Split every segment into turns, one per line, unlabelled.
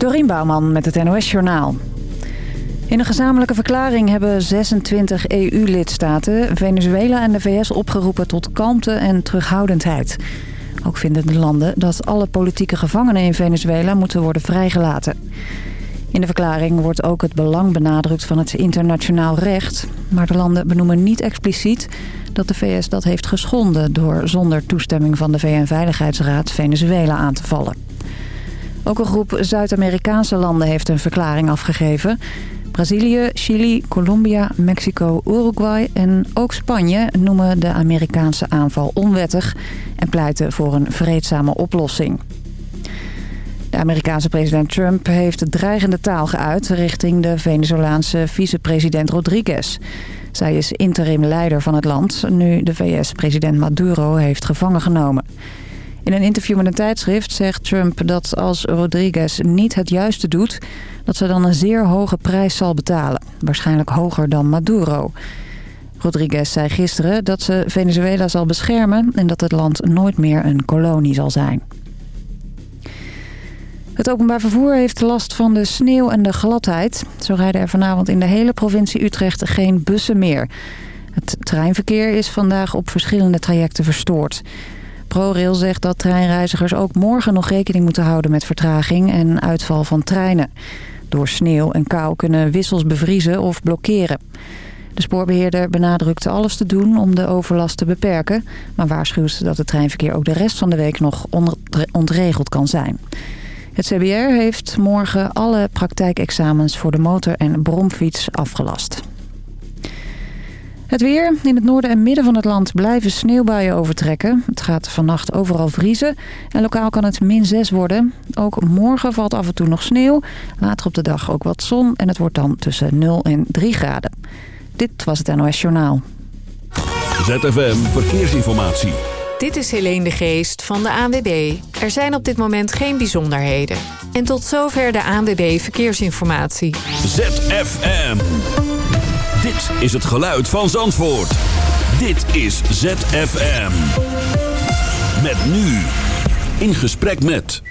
Dorien Bouwman met het NOS Journaal. In een gezamenlijke verklaring hebben 26 EU-lidstaten... Venezuela en de VS opgeroepen tot kalmte en terughoudendheid. Ook vinden de landen dat alle politieke gevangenen in Venezuela moeten worden vrijgelaten. In de verklaring wordt ook het belang benadrukt van het internationaal recht. Maar de landen benoemen niet expliciet dat de VS dat heeft geschonden... door zonder toestemming van de VN-veiligheidsraad Venezuela aan te vallen. Ook een groep Zuid-Amerikaanse landen heeft een verklaring afgegeven. Brazilië, Chili, Colombia, Mexico, Uruguay en ook Spanje noemen de Amerikaanse aanval onwettig... en pleiten voor een vreedzame oplossing. De Amerikaanse president Trump heeft dreigende taal geuit... richting de Venezolaanse vicepresident Rodriguez. Zij is interim leider van het land... nu de VS-president Maduro heeft gevangen genomen. In een interview met een tijdschrift zegt Trump dat als Rodriguez niet het juiste doet... dat ze dan een zeer hoge prijs zal betalen. Waarschijnlijk hoger dan Maduro. Rodriguez zei gisteren dat ze Venezuela zal beschermen... en dat het land nooit meer een kolonie zal zijn. Het openbaar vervoer heeft last van de sneeuw en de gladheid. Zo rijden er vanavond in de hele provincie Utrecht geen bussen meer. Het treinverkeer is vandaag op verschillende trajecten verstoord. ProRail zegt dat treinreizigers ook morgen nog rekening moeten houden met vertraging en uitval van treinen. Door sneeuw en kou kunnen wissels bevriezen of blokkeren. De spoorbeheerder benadrukte alles te doen om de overlast te beperken... maar waarschuwt dat het treinverkeer ook de rest van de week nog ontregeld kan zijn. Het CBR heeft morgen alle praktijkexamens voor de motor- en bromfiets afgelast. Het weer. In het noorden en midden van het land blijven sneeuwbuien overtrekken. Het gaat vannacht overal vriezen en lokaal kan het min 6 worden. Ook morgen valt af en toe nog sneeuw. Later op de dag ook wat zon en het wordt dan tussen 0 en 3 graden. Dit was het NOS Journaal.
ZFM Verkeersinformatie.
Dit is Helene de Geest van de ANWB. Er zijn op dit moment geen bijzonderheden. En tot zover de ANWB Verkeersinformatie.
ZFM. Dit is het geluid van Zandvoort. Dit is ZFM. Met nu. In gesprek met...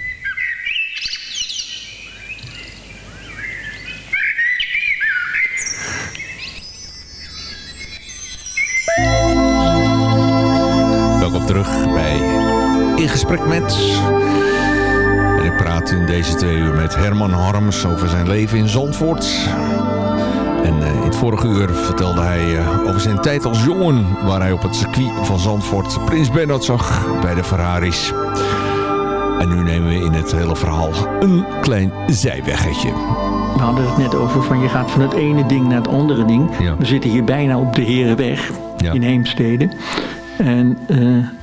Welkom terug bij In Gesprek met... En ik praat in deze twee uur met Herman Harms over zijn leven in Zandvoort. Uh, vorige uur vertelde hij uh, over zijn tijd als jongen... waar hij op het circuit van Zandvoort Prins Bernhard zag bij de Ferraris. En nu nemen we in het hele verhaal een klein zijweggetje.
We hadden het net over van je gaat van het ene ding naar het andere ding.
Ja.
We zitten hier bijna op de Herenweg
Ja.
in Heemstede. En eh,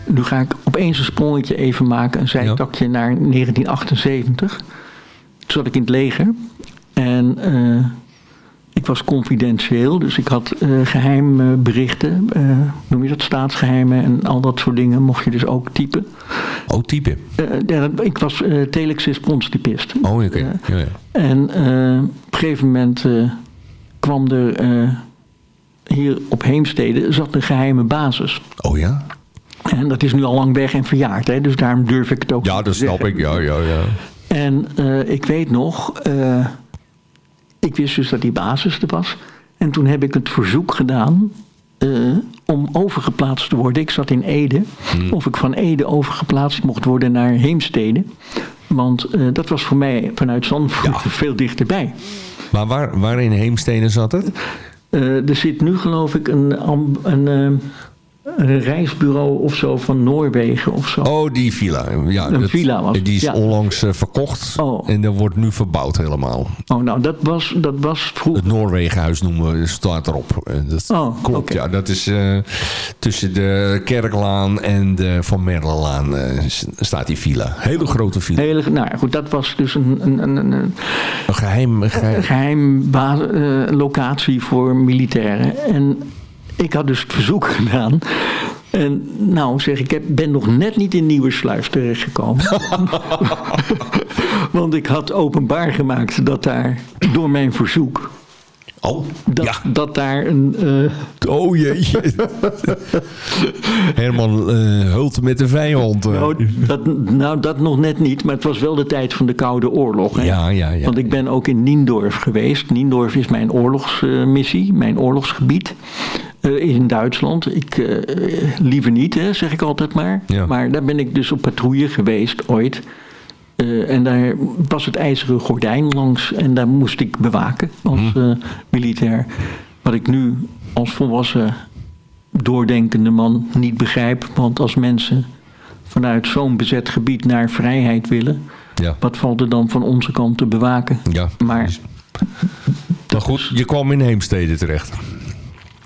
nu ga ik opeens een sprongetje even maken. Een zijtakje naar 1978. Toen zat ik in het leger. En eh, ik was confidentieel. Dus ik had eh geheim eh, berichten. eh, noem je dat? Staatsgeheimen en al dat soort dingen. Mocht je dus ook typen.
Oh, type.
Eh, ja, dat- ik was eh telexis-ponstypist.
Oh, oké. Ja, ja.
en op een gegeven moment kwam er hier op Heemstede zat een geheime basis.
Oh ja?
En dat is nu al lang weg en verjaard, hè, dus daarom durf ik het ook
Ja,
niet
dat
te
snap
zeggen.
ik. Ja, ja, ja.
En ik weet nog, ik wist dus dat die basis er was. En toen heb ik het verzoek gedaan eh, om overgeplaatst te worden. Ik zat in Ede. Of ik van Ede overgeplaatst mocht worden naar Heemstede. Want eh, dat was voor mij vanuit Zandvoort
Ja.
veel dichterbij.
Maar waar, waar in Heemstede zat het?
Eh, er zit nu geloof ik een, een reisbureau of zo van Noorwegen of zo.
Oh, die villa. Ja,
Een
dat-
villa was
Die is
ja.
onlangs eh, verkocht.
Oh.
En dat wordt nu verbouwd helemaal.
Oh, nou, dat was, dat was vroeger.
Het Noorwegenhuis noemen we, staat erop. Dat
Oh,
klopt, ja. Dat is eh, tussen de Kerklaan en de Van Merlelaan eh, staat die villa. Hele grote villa.
Hele, nou goed, dat was dus een, een, een, een,
geheim... geheim-
geheim eh, locatie voor militairen. En ik had dus het verzoek gedaan. En nou zeg ik, ik ben nog net niet in Nieuwersluis terechtgekomen. Want ik had openbaar gemaakt dat daar door mijn verzoek
Oh,
dat,
ja.
dat daar een... Uh...
Oh jeetje. Herman uh, hult met de vijand. Uh.
Nou dat, nou, dat nog net niet, maar het was wel de tijd van de Koude Oorlog. Hè?
Ja, ja, ja.
Want ik ben ook in Niendorf geweest. Niendorf is mijn oorlogsmissie, mijn oorlogsgebied. In Duitsland. Ik, liever niet, hè, zeg ik altijd maar.
Ja.
Maar daar ben ik dus op patrouille geweest ooit. Uh, en daar was het ijzeren gordijn langs en daar moest ik bewaken als uh, militair. Wat ik nu als volwassen doordenkende man niet begrijp. Want als mensen vanuit zo'n bezet gebied naar vrijheid willen...
Ja.
wat valt er dan van onze kant te bewaken?
Ja,
maar,
maar goed, je kwam in Heemstede terecht.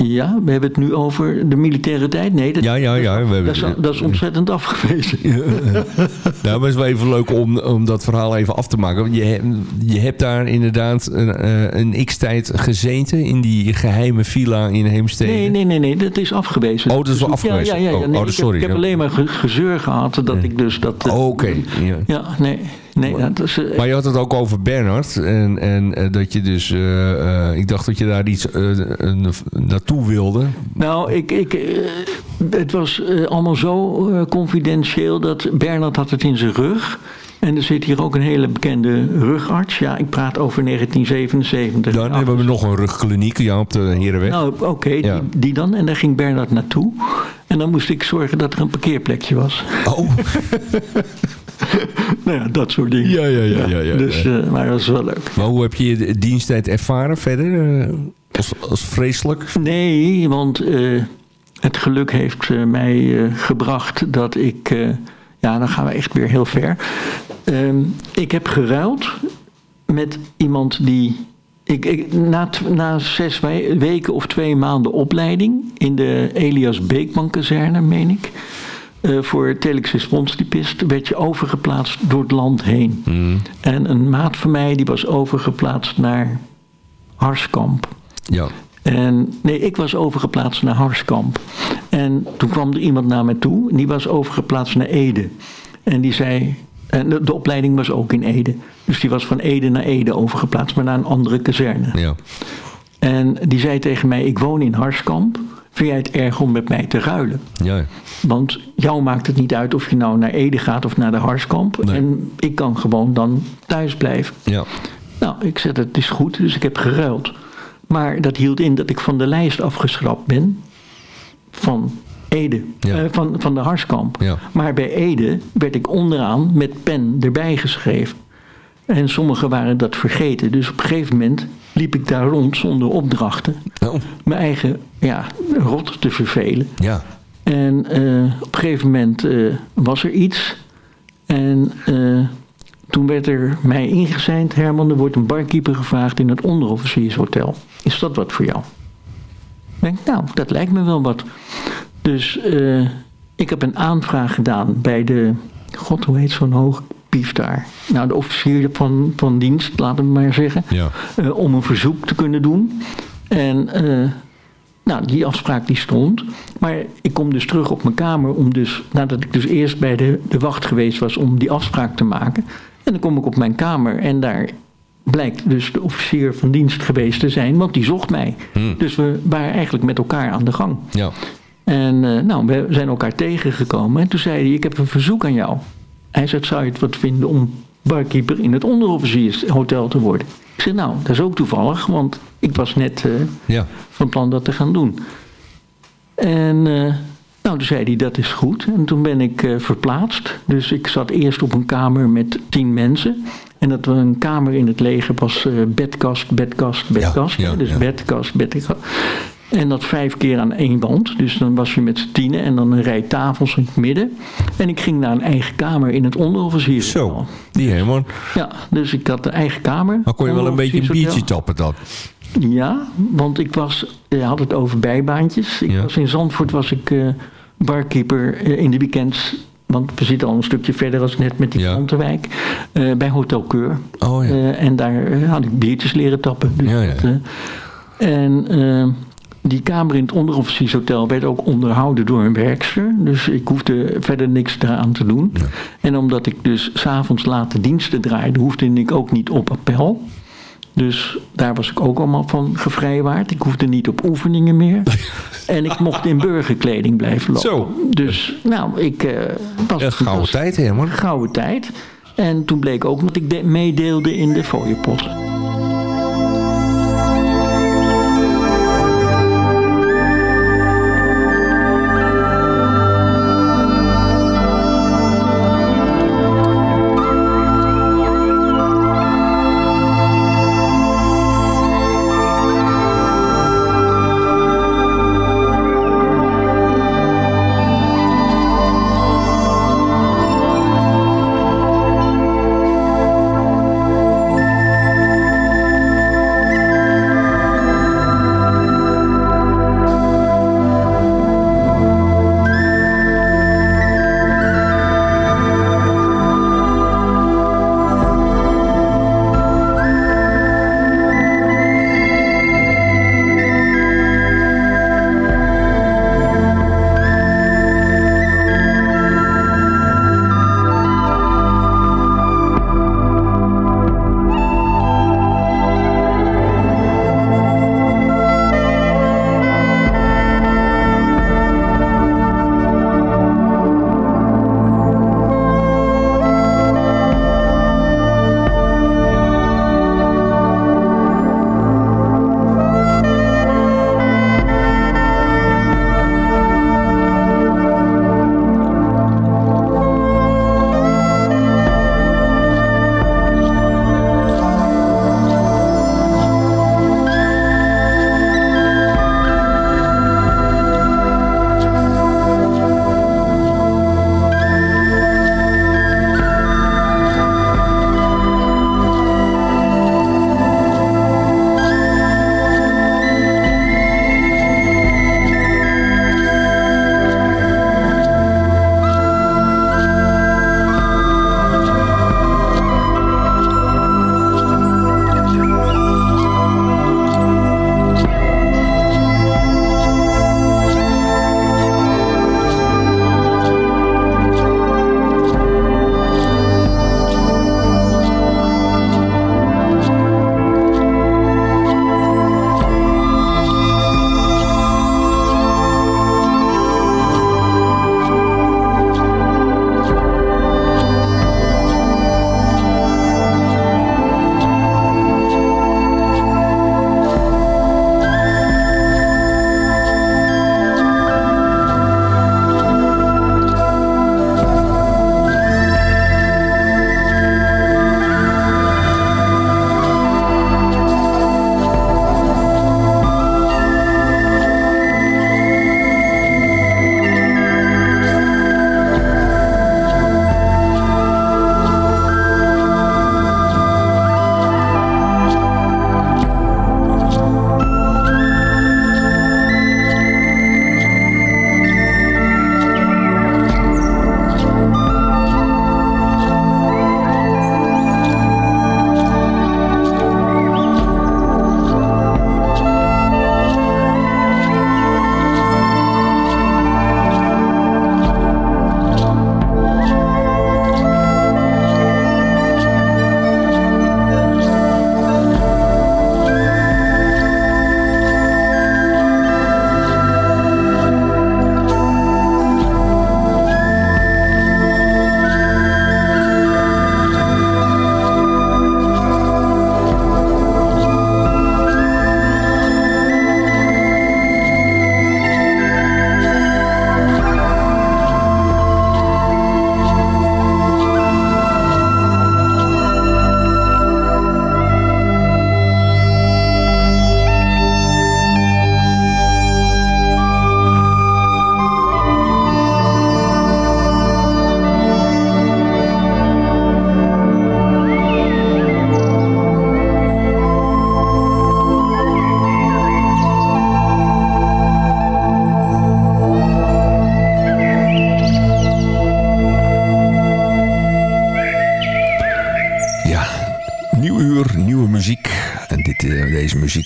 Ja, we hebben het nu over de militaire tijd. Nee, dat,
ja, ja, ja. We hebben,
dat, is, dat is ontzettend afgewezen.
Ja, nou, maar het is wel even leuk om, om dat verhaal even af te maken. Je, je hebt daar inderdaad een, een x-tijd gezeten in die geheime villa in Heemstede.
Nee, nee, nee, nee, dat is afgewezen.
Oh, dat is wel afgewezen?
Ja, ja, ja.
Oh,
nee,
oh,
ik,
sorry.
Heb, ik heb alleen maar gezeur gehad dat ik dus dat...
Oh, Oké. Okay.
Ja. ja, nee. Nee, dat is, uh,
maar je had het ook over Bernard. En, en uh, dat je dus... Uh, ik dacht dat je daar iets naartoe wilde.
Nou, ik, ik, het was allemaal zo confidentieel... dat Bernard had het in zijn rug... En er zit hier ook een hele bekende rugarts. Ja, ik praat over 1977.
Dan hebben we nog een rugkliniek ja, op de Herenweg.
Nou, oké, okay,
ja.
die, die, dan. En daar ging Bernard naartoe. En dan moest ik zorgen dat er een parkeerplekje was.
Oh.
nou ja, dat soort dingen.
Ja, ja, ja. ja, ja
dus, uh, maar dat is wel leuk.
Maar hoe heb je je diensttijd ervaren verder? Uh, als, als vreselijk?
Nee, want uh, het geluk heeft mij gebracht dat ik... ja, dan gaan we echt weer heel ver. Ehm, ik heb geruild met iemand die... Ik, ik, na, na zes weken of twee maanden opleiding... in de Elias Beekman kazerne, meen ik... Uh, voor telex responstypist werd je overgeplaatst door het land heen.
Mm.
En een maat van mij die was overgeplaatst naar Harskamp.
Ja.
En nee, ik was overgeplaatst naar Harskamp. En toen kwam er iemand naar me toe en die was overgeplaatst naar Ede. En die zei, en de, de opleiding was ook in Ede. Dus die was van Ede naar Ede overgeplaatst, maar naar een andere kazerne.
Ja.
En die zei tegen mij, ik woon in Harskamp. Vind jij het erg om met mij te ruilen?
Ja.
Want jou maakt het niet uit of je nou naar Ede gaat of naar de Harskamp.
Nee.
En ik kan gewoon dan thuis blijven.
Ja.
Nou, ik zei het is goed, dus ik heb geruild. Maar dat hield in dat ik van de lijst afgeschrapt ben. Van Ede,
Ja.
eh, van, van de Harskamp.
Ja.
Maar bij Ede werd ik onderaan met pen erbij geschreven. En sommigen waren dat vergeten. Dus op een gegeven moment liep ik daar rond zonder opdrachten.
Oh.
Mijn eigen ja, rot te vervelen.
Ja.
En eh, op een gegeven moment eh, was er iets. En eh, toen werd er mij ingezeind... Herman, er wordt een barkeeper gevraagd in het onderofficiershotel. Is dat wat voor jou? Ik denk, nou, dat lijkt me wel wat. Dus ik heb een aanvraag gedaan bij de... God, hoe heet zo'n hoog pief daar? Nou, de officier van, van dienst, laten we maar zeggen.
Ja.
eh, om een verzoek te kunnen doen. En eh, nou, die afspraak die stond. Maar ik kom dus terug op mijn kamer om dus, nadat ik dus eerst bij de, de wacht geweest was om die afspraak te maken. En dan kom ik op mijn kamer en daar blijkt dus de officier van dienst geweest te zijn, want die zocht mij.
Hmm.
Dus we waren eigenlijk met elkaar aan de gang.
Ja.
En eh, nou, we zijn elkaar tegengekomen. En toen zei hij, ik heb een verzoek aan jou. Hij zei, zou je het wat vinden om barkeeper in het onderofficiershotel te worden? Ik zei, nou, dat is ook toevallig, want ik was net eh,
Ja.
van plan dat te gaan doen. En eh, nou, toen zei hij, dat is goed. En toen ben ik eh, verplaatst. Dus ik zat eerst op een kamer met tien mensen. En dat was een kamer in het leger was bedkast, bedkast, bedkast.
ja,
dus bedkast, bedkast. En dat vijf keer aan één wand. Dus dan was je met z'n tienen en dan een rij tafels in het midden. En ik ging naar een eigen kamer in het onderofficiershotel.
Zo, die Herman.
Ja, dus ik had een eigen kamer.
Dan kon je wel een beetje een biertje tappen dan.
Ja, want ik was, je had het over bijbaantjes. Ik
Ja.
was in Zandvoort was ik eh, barkeeper eh, in de weekends. Want we zitten al een stukje verder als net met die
Ja.
Eh, bij Hotel Keur.
Oh ja.
Eh, en daar eh, had ik biertjes leren tappen. Dus
Ja, ja.
eh, en eh, die kamer in het onderofficiershotel werd ook onderhouden door een werkster. Dus ik hoefde verder niks eraan te doen. En omdat ik dus s'avonds late diensten draaide, hoefde ik ook niet op appel. Dus daar was ik ook allemaal van gevrijwaard. Ik hoefde niet op oefeningen meer. en ik mocht in burgerkleding blijven lopen.
Zo.
Dus nou, ik uh, was...
Een gouden tijd, hè, man.
Gouden tijd. En toen bleek ook dat ik meedeelde in de fooiepot.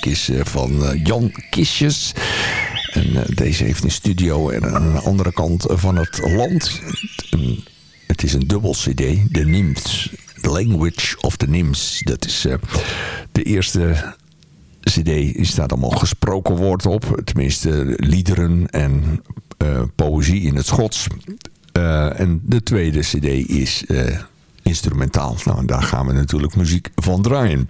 Is eh, van eh, Jan Kistjes. En eh, deze heeft een studio en aan de andere kant van het land. Het is een dubbel cd, de Nymphs Language of the Nymphs. Dat is de eerste cd. Staat allemaal gesproken woord op. Tenminste liederen en poëzie in het Schots. en de tweede cd is instrumentaal. Nou, daar gaan we natuurlijk muziek van draaien.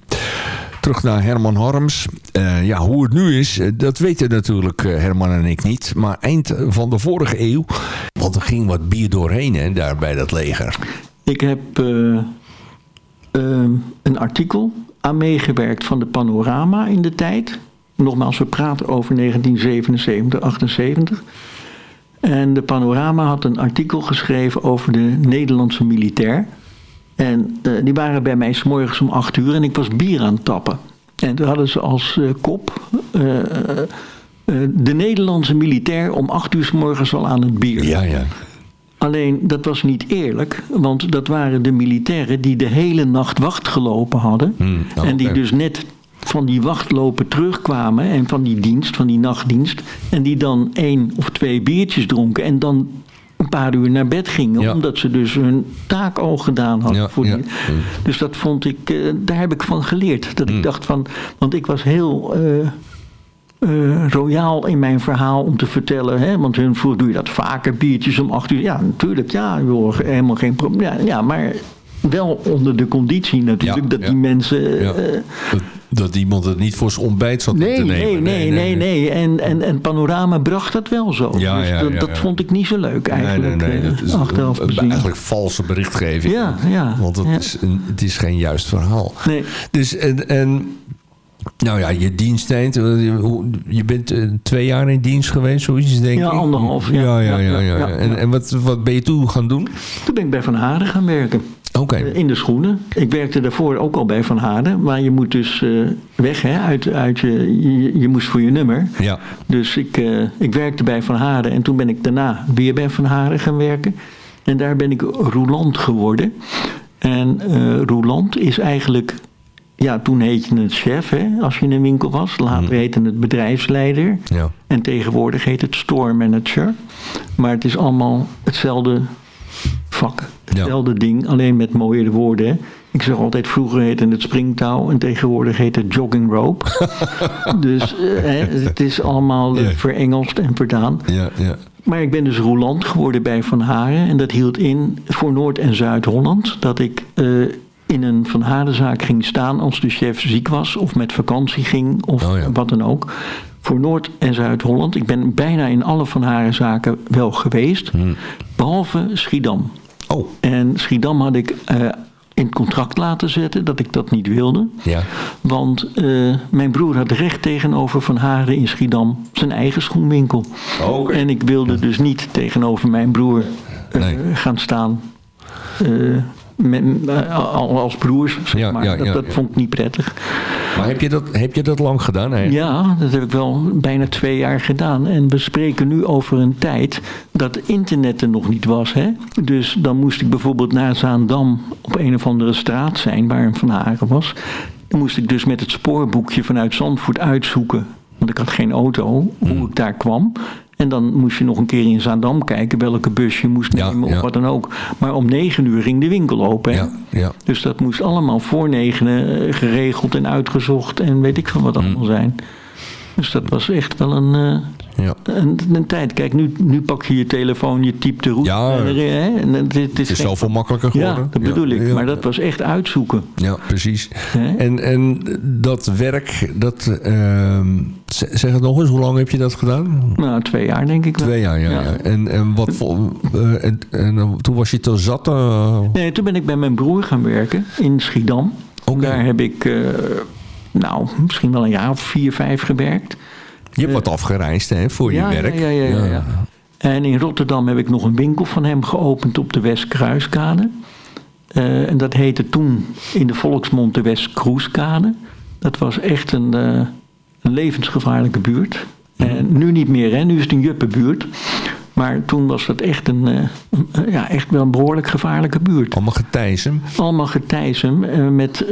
Terug naar Herman Harms. Uh, ja, hoe het nu is, eh, dat weten natuurlijk uh, Herman en ik niet. Maar eind van de vorige eeuw, want er ging wat bier doorheen hè, daar bij dat leger.
Ik heb uh, een artikel aan meegewerkt van de Panorama in de tijd. Nogmaals, we praten over 1977, 78. En de Panorama had een artikel geschreven over de Nederlandse militair. En uh, die waren bij mij s'morgens om acht uur en ik was bier aan het tappen. En toen hadden ze als uh, kop... Uh, de Nederlandse militair om acht uur s morgens al aan het bier.
Ja, ja.
Alleen, dat was niet eerlijk. Want dat waren de militairen die de hele nacht wacht gelopen hadden.
Hmm, oh,
en die dus net van die wachtlopen terugkwamen. En van die dienst, van die nachtdienst. En die dan één of twee biertjes dronken. En dan een paar uur naar bed gingen. Omdat ze dus hun taak al gedaan hadden. voor die. Dus dat vond ik, uh, daar heb ik van geleerd. Dat ik mm. dacht van, want ik was heel uh, uh, royaal in mijn verhaal om te vertellen. Hè, want hun vroeg, doe je dat vaker, biertjes om acht uur? Ja, natuurlijk, ja, joh, helemaal geen probleem. Ja, ja, maar wel onder de conditie natuurlijk dat die mensen
dat iemand het niet voor zijn ontbijt zat
nee,
te nemen.
Nee, nee, nee, nee. En, en, en Panorama bracht dat wel zo.
Ja, dus ja,
dat, dat vond ik niet zo leuk eigenlijk. Nee, nee, nee. Dat is
achteraf eigenlijk valse berichtgeving.
Ja, ja.
Want het, Is een, het is geen juist verhaal.
Nee.
Dus en, en nou ja, je diensttijd. Je bent uh, twee jaar in dienst geweest, zoiets denk
ik. Ja, anderhalf. Ja,
ja, ja. ja, ja, ja. En, en wat, wat ben je toen gaan doen?
Toen ben ik bij Van Haren gaan werken.
Okay.
Eh, in de schoenen. Ik werkte daarvoor ook al bij Van Harden. Maar je moet dus uh, weg hè, uit, uit je, je, je. moest voor je nummer.
Ja.
Dus ik, uh, ik werkte bij Van Harden. En toen ben ik daarna weer bij Van Harden gaan werken. En daar ben ik roulant geworden. En uh, roulant is eigenlijk... Ja, toen heette het chef, hè, als je in een winkel was. Later hmm. heette het bedrijfsleider.
Ja.
En tegenwoordig heet het store manager. Maar het is allemaal hetzelfde vak. Hetzelfde ding, alleen met mooiere woorden. Ik zeg altijd, vroeger heette het springtouw en tegenwoordig heet het jogging rope. dus eh, het is allemaal uh, verengelst en verdaan. Maar ik ben dus roulant geworden bij Van Haren. En dat hield in voor Noord- en Zuid-Holland. Dat ik uh, in een Van Harenzaak ging staan als de chef ziek was. Of met vakantie ging of
oh, ja.
wat dan ook. Voor Noord- en Zuid-Holland. Ik ben bijna in alle Van Harenzaken wel geweest.
Hmm.
Behalve Schiedam.
Oh.
En Schiedam had ik uh, in het contract laten zetten dat ik dat niet wilde.
Ja.
Want uh, mijn broer had recht tegenover Van Haren in Schiedam zijn eigen schoenwinkel.
Oh, okay.
En ik wilde dus niet tegenover mijn broer uh, nee. gaan staan. Met, als broers, zeg maar.
Ja,
dat,
ja,
dat vond ik niet prettig.
Maar heb je dat, heb je dat lang gedaan? Hè?
Ja, dat heb ik wel bijna twee jaar gedaan. En we spreken nu over een tijd dat internet er nog niet was. Hè? Dus dan moest ik bijvoorbeeld naar Zaandam op een of andere straat zijn waar een Van Haren was. Dan moest ik dus met het spoorboekje vanuit Zandvoort uitzoeken. Want ik had geen auto, hoe
Hmm.
ik daar kwam. En dan moest je nog een keer in Zaandam kijken welke bus je moest nemen
ja.
of wat dan ook. Maar om negen uur ging de winkel open. Hè?
Ja, ja.
Dus dat moest allemaal voor negenen eh, geregeld en uitgezocht en weet ik van wat allemaal
Mm.
zijn. Dus dat was echt wel een, eh,
Ja.
een, een tijd. Kijk, nu, nu pak je je telefoon, je typt de route.
Ja,
en, er- hè, en het,
is zoveel makkelijker geworden.
Ja, dat bedoel ik. Maar dat was echt uitzoeken.
Ja, precies. En, en dat werk, dat, ehm, zeg het nog eens, hoe lang heb je dat gedaan?
Nou, twee jaar denk ik wel.
Twee jaar, ja.
Ja.
ja. En, en, wat vol, eh, en, en eh, toen was je te zat? eh,
Nee, toen ben ik bij mijn broer gaan werken in Schiedam. Daar heb ik, eh, nou, misschien wel een jaar of vier, vijf gewerkt.
Je hebt wat afgereisd hè, voor je werk.
Ja, ja, ja. En in Rotterdam heb ik nog een winkel van hem geopend op de Westkruiskade. Eh, en dat heette toen in de volksmond de Westkroeskade. Dat was echt een, eh, een levensgevaarlijke buurt. En nu niet meer, hè? nu is het een juppenbuurt. Maar toen was dat echt, een, eh, een- ja, echt wel een behoorlijk gevaarlijke buurt.
Allemaal getijzen.
Allemaal getijzen eh, met...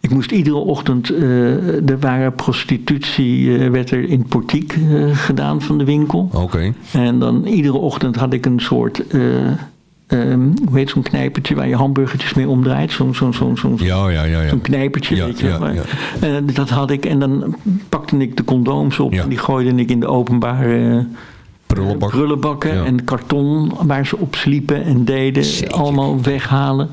ik moest iedere ochtend... eh, er waren prostitutie... eh, werd er in het portiek eh, gedaan van de winkel.
Oké.
En dan iedere ochtend had ik een soort... ehm, hoe heet zo'n knijpertje waar je hamburgertjes mee omdraait? Zo'n zo'n zo'n zo'n
ja, ja, ja, ja.
zo'n knijpertje,
Ja,
weet je.
ja.
Eh, dat had ik en dan pakte ik de condooms op
Ja.
en die gooide ik in de openbare
Prullenbak.
prullenbakken en karton waar ze op sliepen en deden.
Zeker.
Allemaal weghalen.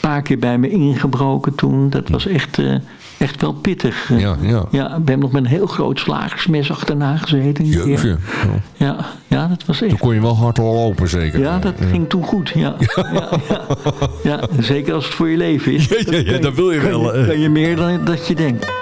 Een paar keer bij me ingebroken toen. Dat was echt, eh, echt wel pittig.
Ja, ja.
Ja, ik ben nog met een heel groot slagersmes achterna gezeten.
Ja.
Ja, ja, dat was
Toen
echt.
kon je wel hard lopen, zeker.
Ja, dat ging toen goed. Ja, ja, ja. ja, zeker als het voor je leven is.
Ja, dat wil je
kan
wel, hè.
Kan je meer dan dat je denkt.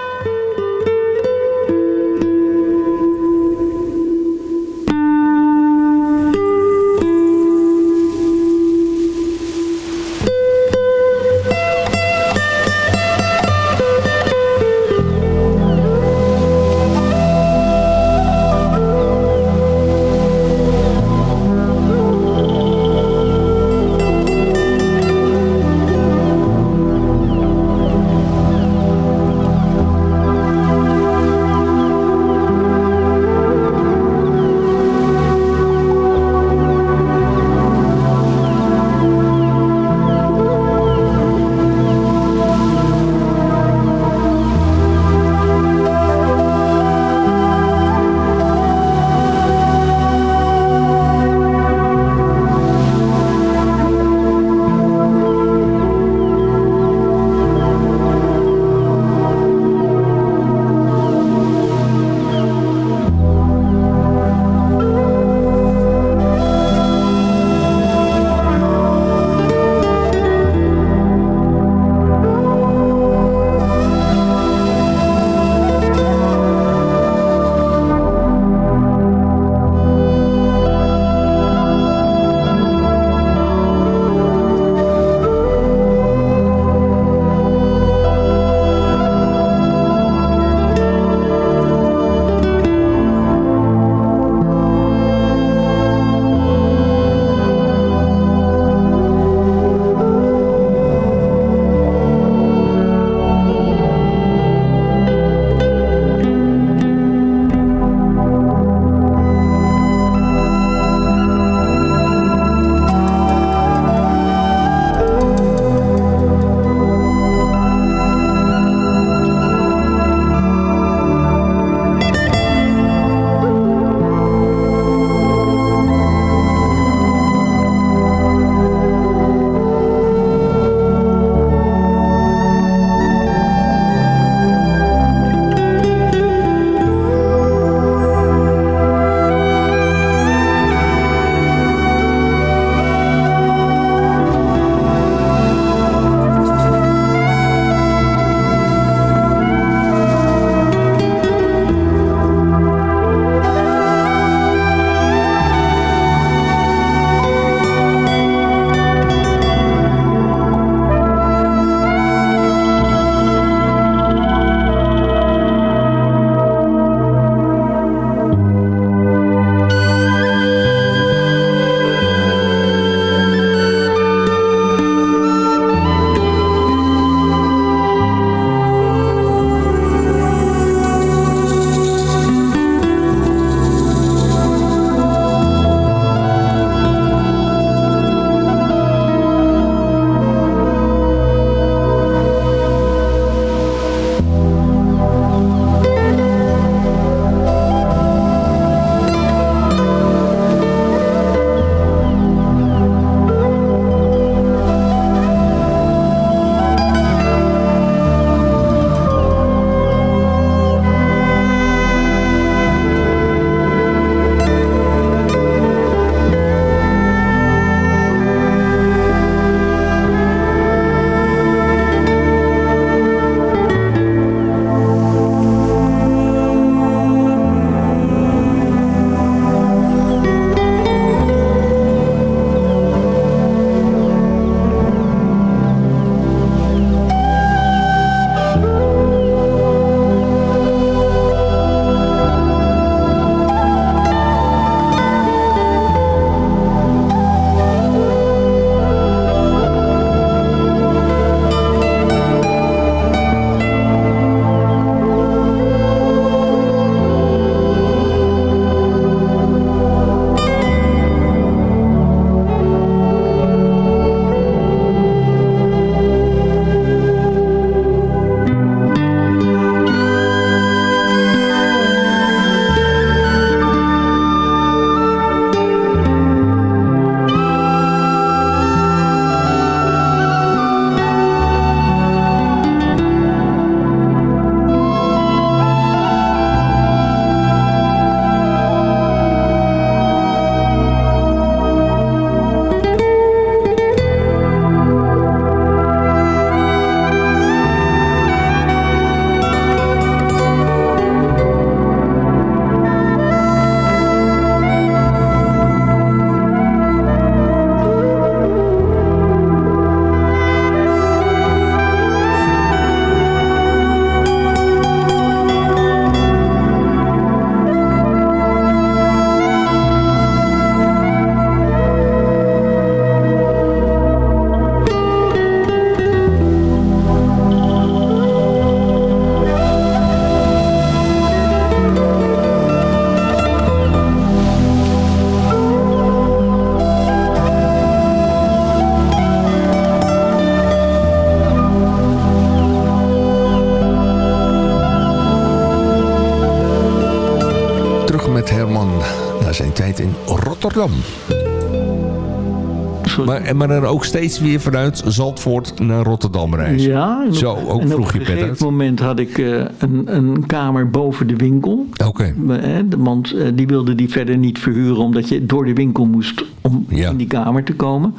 Maar, maar dan ook steeds weer vanuit Zandvoort naar Rotterdam reizen.
Ja.
Zo, ook
en
vroeg
op
je
een
bed
gegeven
uit.
moment had ik eh, een, een kamer boven de winkel.
Oké.
Want eh, die wilde die verder niet verhuren omdat je door de winkel moest om
Ja.
in die kamer te komen.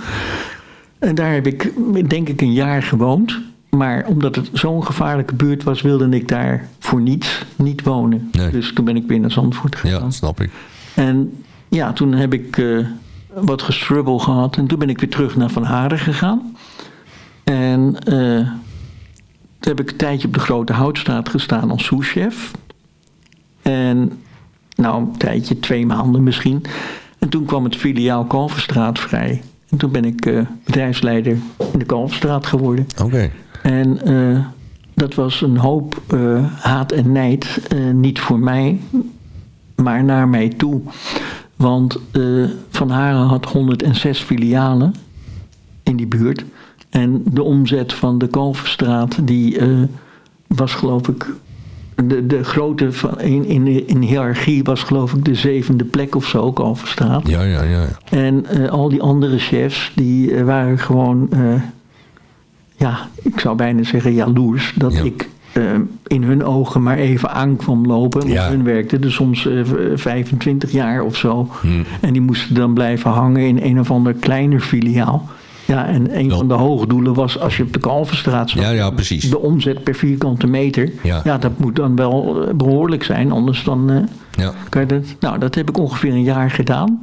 En daar heb ik denk ik een jaar gewoond. Maar omdat het zo'n gevaarlijke buurt was, wilde ik daar voor niets niet wonen.
Nee.
Dus toen ben ik weer naar Zandvoort gegaan.
Ja, snap ik.
En ja, toen heb ik eh, wat gestrubbel gehad. En toen ben ik weer terug naar Van Haren gegaan. En eh, toen heb ik een tijdje op de Grote Houtstraat gestaan als souschef. En nou, een tijdje, twee maanden misschien. En toen kwam het filiaal Kalverstraat vrij. En toen ben ik eh, bedrijfsleider in de Kalverstraat geworden.
Oké.
En eh, dat was een hoop haat en nijd. niet voor mij, maar naar mij toe. Want eh, Van Haren had 106 filialen in die buurt. En de omzet van de Kalverstraat, die eh, was geloof ik... De, de grootte van, in, in, in hiërarchie was geloof ik de zevende plek of zo, Kalverstraat.
Ja, ja, ja. ja.
En eh, al die andere chefs, die waren gewoon, ja, ik zou bijna zeggen jaloers. Dat
Ja.
ik eh, in hun ogen maar even aankwam lopen. Want
Ja.
hun werkten dus soms eh, v- 25 jaar of zo.
Hm.
En die moesten dan blijven hangen in een of ander kleiner filiaal. Ja, en een van de hoogdoelen was als je op de Kalverstraat zat.
Ja, ja, precies.
De omzet per vierkante meter.
Ja.
dat moet dan wel eh, behoorlijk zijn. Anders dan... eh,
Ja.
kan je dat, nou, dat heb ik ongeveer een jaar gedaan.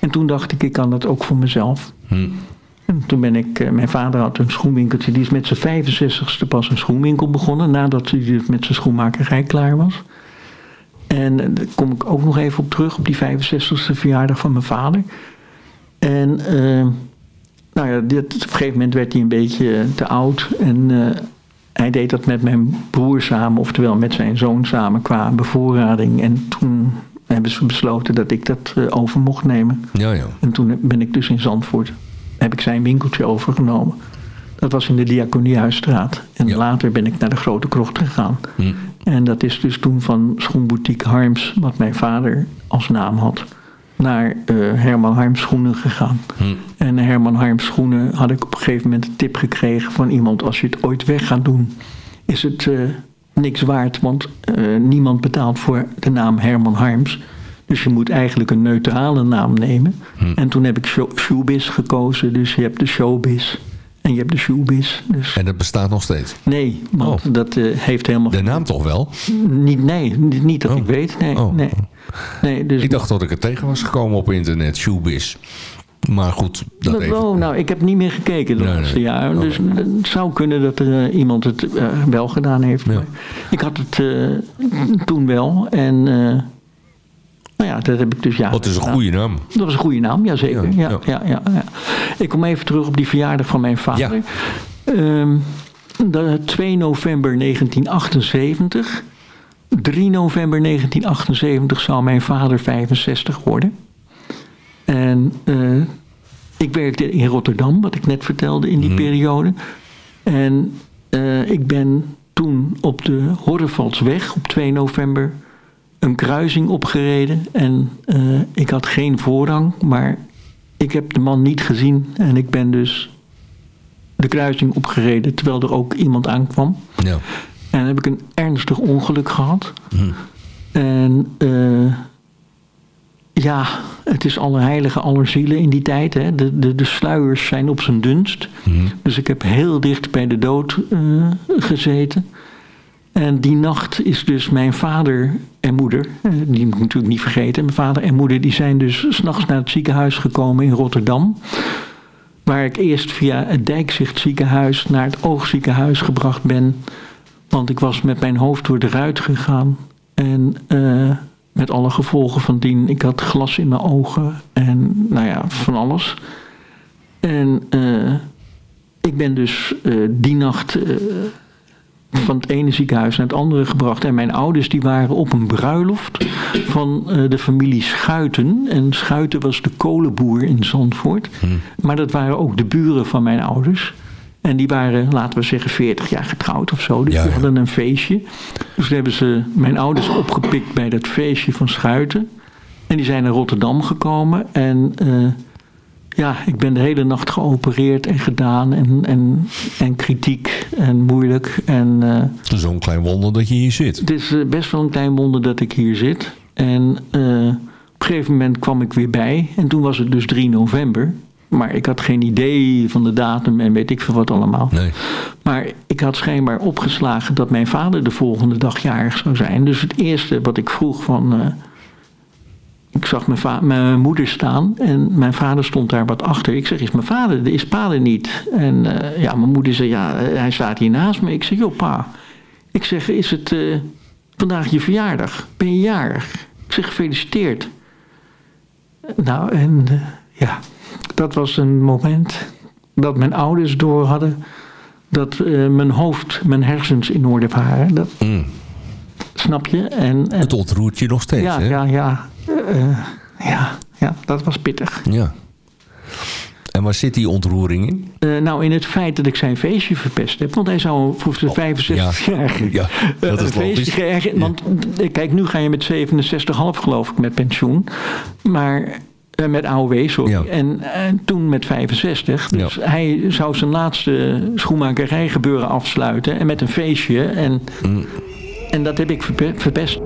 En toen dacht ik, ik kan dat ook voor mezelf.
Hm.
En toen ben ik, eh, mijn vader had een schoenwinkeltje, die is met zijn 65ste pas een schoenwinkel begonnen, nadat hij dus met zijn schoenmakerij klaar was. En eh, daar kom ik ook nog even op terug, op die 65ste verjaardag van mijn vader. En eh, nou ja, dit, op een gegeven moment werd hij een beetje te oud. En hij deed dat met mijn broer samen, oftewel met zijn zoon samen qua bevoorrading. En toen hebben ze besloten dat ik dat over mocht nemen.
Ja, ja.
En toen ben ik dus in Zandvoort, heb ik zijn winkeltje overgenomen. Dat was in de Diakoniehuisstraat. En
Ja.
later ben ik naar de Grote Krocht gegaan.
Hm.
En dat is dus toen van schoenboutique Harms, wat mijn vader als naam had, naar eh, Herman Harms Schoenen gegaan.
Hm.
En Herman Harms Schoenen had ik op een gegeven moment een tip gekregen van iemand: als je het ooit weg gaat doen, is het eh, niks waard, want eh, niemand betaalt voor de naam Herman Harms. Dus je moet eigenlijk een neutrale naam nemen. En toen heb ik show, Showbiz gekozen. Dus je hebt de Showbiz en je hebt de Shoebiz. Dus
En dat bestaat nog steeds.
nee, want
Oh.
dat eh, heeft helemaal
De naam toch wel?
niet, nee, niet dat
Oh.
ik weet. Nee,
Oh.
nee. nee dus
Ik dacht dat ik er tegen was gekomen op internet, Shoebiz. Maar goed, dat
dat
even.
wel, nou, ik heb niet meer gekeken de
Nee,
laatste
nee.
jaren.
Oh,
Dus het zou kunnen dat er eh, iemand het eh, wel gedaan heeft.
Ja.
Ik had het toen wel. En nou ja, dat heb ik dus ja.
Wat is een goede naam?
Dat was een goede naam, jazeker.
Ja,
Ja,
ja.
ja. Ja, ja, Ik kom even terug op die verjaardag van mijn vader.
Ja.
Ehm, de 2 november 1978. 3 november 1978 zou mijn vader 65 worden. En eh, ik werkte in Rotterdam, wat ik net vertelde in die periode. En eh, ik ben toen op de Horrevalsweg op 2 november een kruising opgereden. En eh, ik had geen voorrang, maar ik heb de man niet gezien. En ik ben dus de kruising opgereden terwijl er ook iemand aankwam.
Ja.
En dan heb ik een ernstig ongeluk gehad.
Hm.
En eh, ja, het is allerheilige allerzielen in die tijd. Hè. De, de, de sluiers zijn op zijn dunst.
Hm.
Dus ik heb heel dicht bij de dood eh, gezeten. En die nacht is dus mijn vader en moeder, eh, die moet ik natuurlijk niet vergeten. Mijn vader en moeder die zijn dus s'nachts naar het ziekenhuis gekomen in Rotterdam. Waar ik eerst via het Dijkzicht ziekenhuis naar het oogziekenhuis gebracht ben. Want ik was met mijn hoofd door de ruit gegaan. En eh, met alle gevolgen van dien. Ik had glas in mijn ogen en nou ja, van alles. En eh, ik ben dus eh, die nacht van het ene ziekenhuis naar het andere gebracht. En mijn ouders die waren op een bruiloft van eh, de familie Schuiten. En Schuiten was de kolenboer in Zandvoort. Maar dat waren ook de buren van mijn ouders. En die waren, laten we zeggen, 40 jaar getrouwd of zo. Dus
Ja,
die hadden een feestje. Dus hebben ze mijn ouders opgepikt bij dat feestje van Schuiten. En die zijn naar Rotterdam gekomen. En ja, ik ben de hele nacht geopereerd en gedaan. En, en, en kritiek en moeilijk. En,
het is zo'n klein wonder dat je hier zit.
Het is best wel een klein wonder dat ik hier zit. En op een gegeven moment kwam ik weer bij. En toen was het dus 3 november. Maar ik had geen idee van de datum en weet ik veel wat allemaal.
Nee.
Maar ik had schijnbaar opgeslagen dat mijn vader de volgende dag jarig zou zijn. Dus het eerste wat ik vroeg van... Uh, ik zag mijn, mijn, moeder staan en mijn vader stond daar wat achter. Ik zeg, is mijn vader, is pa er niet? En uh, ja, mijn moeder zei, ja, hij staat hier naast me. Ik zeg, joh pa. Ik zeg, is het uh, vandaag je verjaardag? Ben je jarig? Ik zeg, gefeliciteerd. Nou, en ja dat was een moment dat mijn ouders door hadden dat mijn hoofd, mijn hersens in orde waren. Dat,
mm.
Snap je? En, en,
het ontroert je nog steeds,
ja,
hè?
Ja, ja, uh, ja, ja, dat was pittig.
Ja. En waar zit die ontroering in?
Uh, nou, in het feit dat ik zijn feestje verpest heb. Want hij zou voor zijn 65
ja.
jaar
ja, dat is
feestje geërgerd.
Ja.
Want kijk, nu ga je met 67,5 geloof ik met pensioen. Maar met AOW, sorry.
Ja.
En, en, toen met 65. Dus
Ja.
hij zou zijn laatste schoenmakerij gebeuren afsluiten. En met een feestje. En,
Mm.
en dat heb ik verpe- verpest.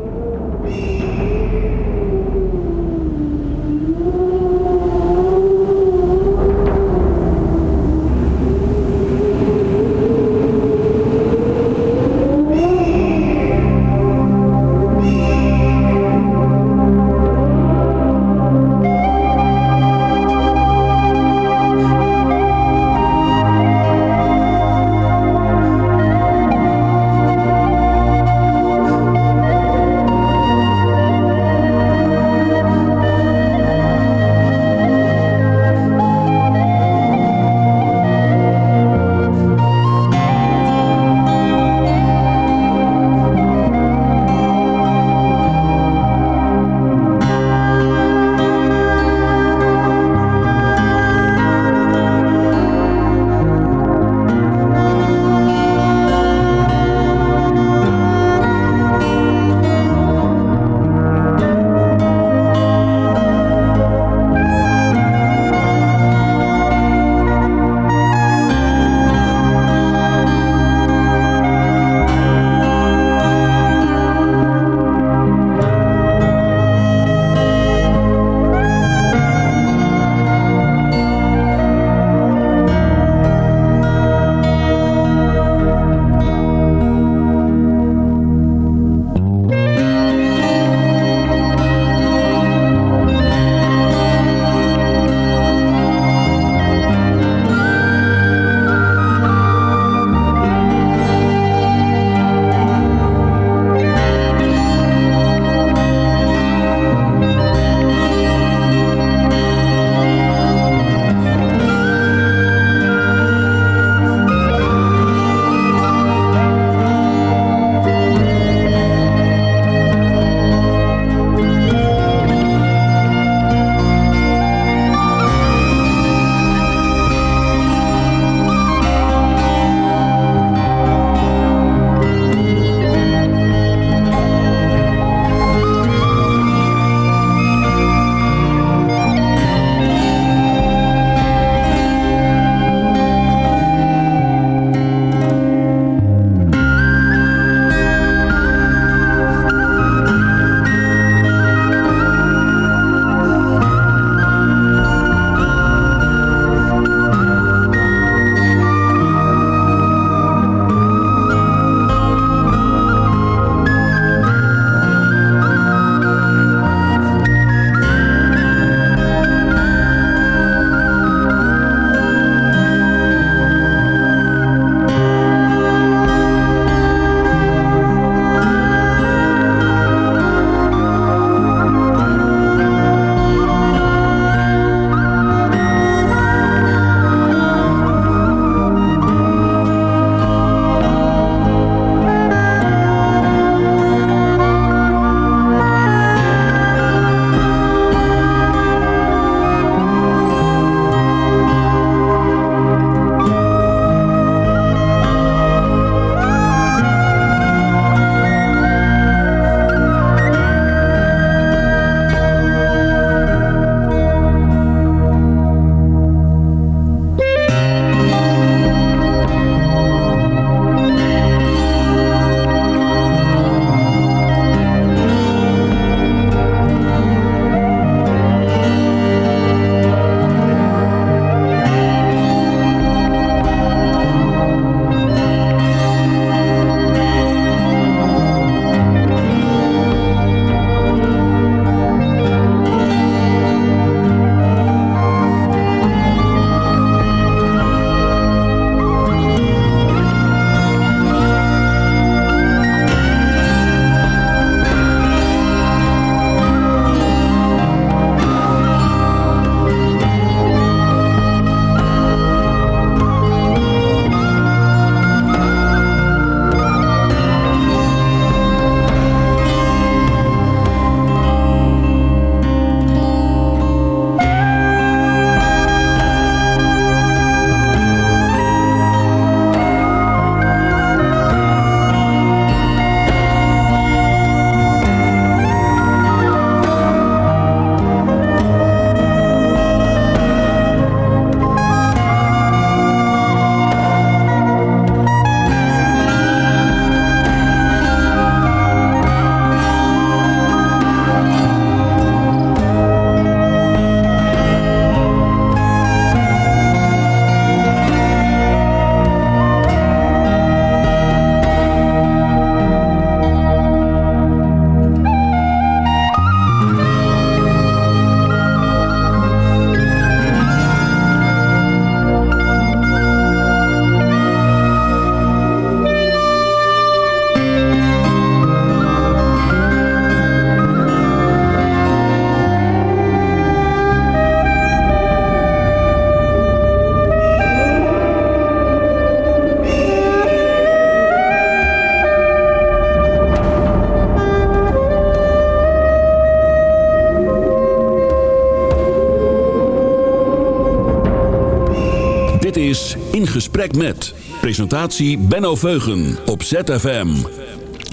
Gesprek met. Presentatie Benno Veugen op ZFM.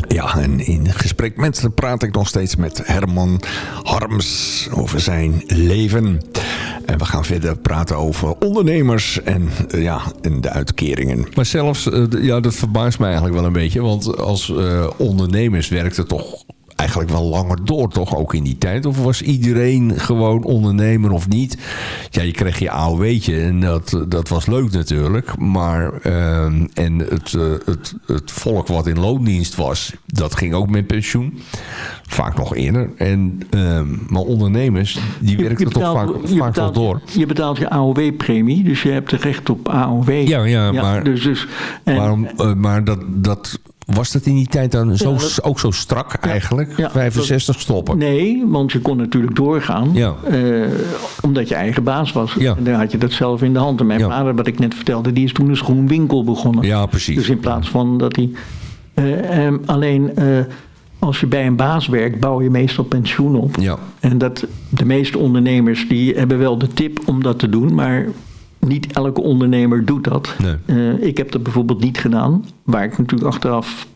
Ja, en in gesprek met praat ik nog steeds met Herman Harms over zijn leven. En we gaan verder praten over ondernemers en, uh, ja, en de uitkeringen.
Maar zelfs, uh, ja, dat verbaast mij eigenlijk wel een beetje. Want als uh, ondernemers werkt het toch eigenlijk wel langer door, toch? Ook in die tijd. Of was iedereen gewoon ondernemer of niet? Ja, je kreeg je AOW'tje en dat, dat was leuk natuurlijk. Maar, uh, en het, uh, het, het volk wat in loondienst was, dat ging ook met pensioen. Vaak nog eerder. En, uh, maar ondernemers, die werkten toch vaak, vaak
betaalt,
wel door.
Je betaalt je AOW-premie, dus je hebt recht op AOW.
Ja, ja, ja maar,
dus, dus, en,
waarom, uh, maar dat... dat was dat in die tijd dan zo, ja, dat, ook zo strak eigenlijk? Ja, 65 dat, stoppen?
Nee, want je kon natuurlijk doorgaan.
Ja.
Uh, omdat je eigen baas was. En dan had je dat zelf in de hand. En mijn vader, wat ik net vertelde, die is toen een schoenwinkel begonnen.
Ja, precies.
Dus in plaats van dat hij... Uh, um, alleen... Uh, als je bij een baas werkt, bouw je meestal pensioen op.
Ja.
En dat, de meeste ondernemers die hebben wel de tip om dat te doen, maar niet elke ondernemer doet dat.
Nee.
Uh, ik heb dat bijvoorbeeld niet gedaan, waar ik natuurlijk achteraf